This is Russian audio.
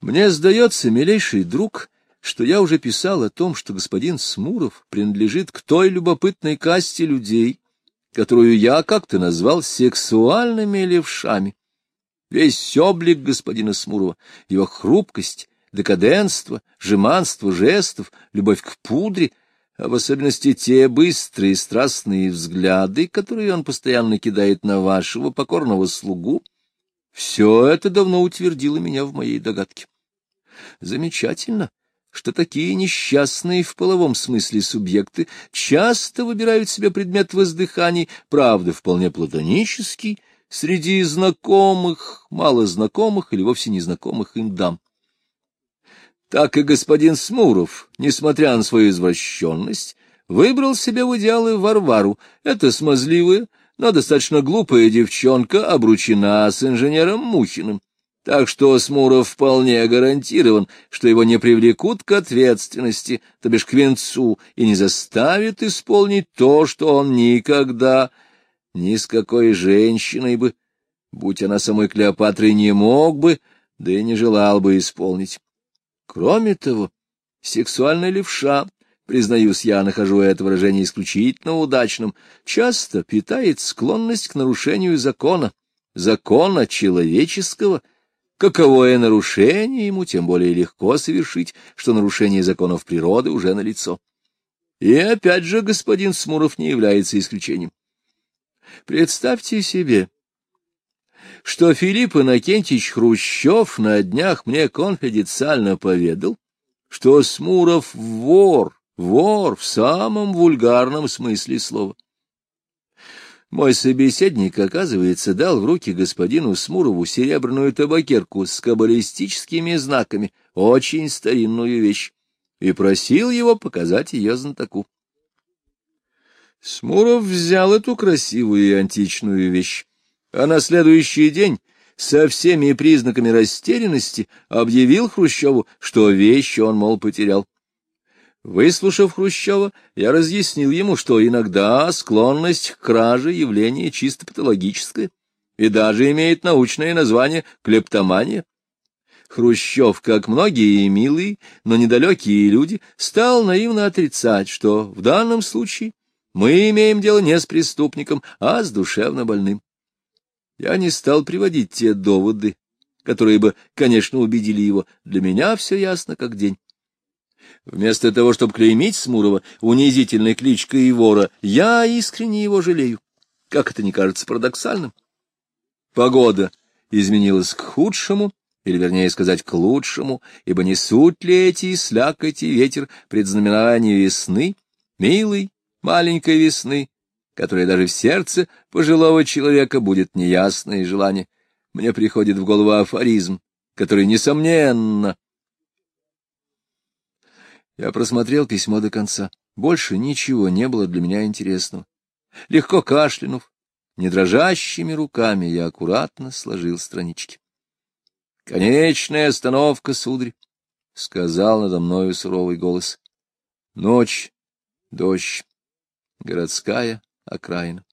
Мне сдается, милейший друг, что я уже писал о том, что господин Смуров принадлежит к той любопытной касте людей, которую я как-то назвал сексуальными левшами. Весь облик господина Смурова, его хрупкость, декаденство, жеманство жестов, любовь к пудре, а в особенности те быстрые страстные взгляды, которые он постоянно кидает на вашего покорного слугу, все это давно утвердило меня в моей догадке. Замечательно, что такие несчастные в половом смысле субъекты часто выбирают себе предмет воздыханий, правда, вполне платонический, среди знакомых, малознакомых или вовсе незнакомых им дам. Так и господин Смуров, несмотря на свою извращенность, выбрал себе в идеалы Варвару. Это смазливая, но достаточно глупая девчонка обручена с инженером Мухиным. Так что Смуров вполне гарантирован, что его не привлекут к ответственности, то бишь к венцу, и не заставят исполнить то, что он никогда ни с какой женщиной бы, будь она самой Клеопатрой, не мог бы, да и не желал бы исполнить. Кроме того, сексуальная левша, признаюсь, я нахожу это выражение исключительно удачным, часто питает склонность к нарушению закона, закона человеческого, каковое нарушение ему тем более легко совершить, что нарушение законов природы уже налицо. И опять же господин Смуров не является исключением. Представьте себе, что Филипп Иннокентьевич Хрущев на днях мне конфиденциально поведал, что Смуров вор, вор в самом вульгарном смысле слова. Мой собеседник, оказывается, дал в руки господину Смурову серебряную табакерку с каббалистическими знаками, очень старинную вещь, и просил его показать ее знатоку. Смуров взял эту красивую и античную вещь, а на следующий день со всеми признаками растерянности объявил Хрущеву, что вещи он, мол, потерял. Выслушав Хрущева, я разъяснил ему, что иногда склонность к краже — явление чисто патологическое и даже имеет научное название клептомания. Хрущев, как многие милые, но недалекие люди, стал наивно отрицать, что в данном случае мы имеем дело не с преступником, а с душевно больным. Я не стал приводить те доводы, которые бы, конечно, убедили его. Для меня все ясно, как день. Вместо того, чтобы клеймить Смурова унизительной кличкой вора, я искренне его жалею. Как это не кажется парадоксальным? Погода изменилась к худшему, или, вернее сказать, к лучшему, ибо несут ли эти слякоть и ветер предзнаменования весны, милой маленькой весны, которое даже в сердце пожилого человека будет неясное желание. Мне приходит в голову афоризм, который, несомненно... Я просмотрел письмо до конца. Больше ничего не было для меня интересного. Легко кашлянув, не дрожащими руками я аккуратно сложил странички. — Конечная остановка, сударь, — сказал надо мною суровый голос. Ночь, дождь, городская окраина.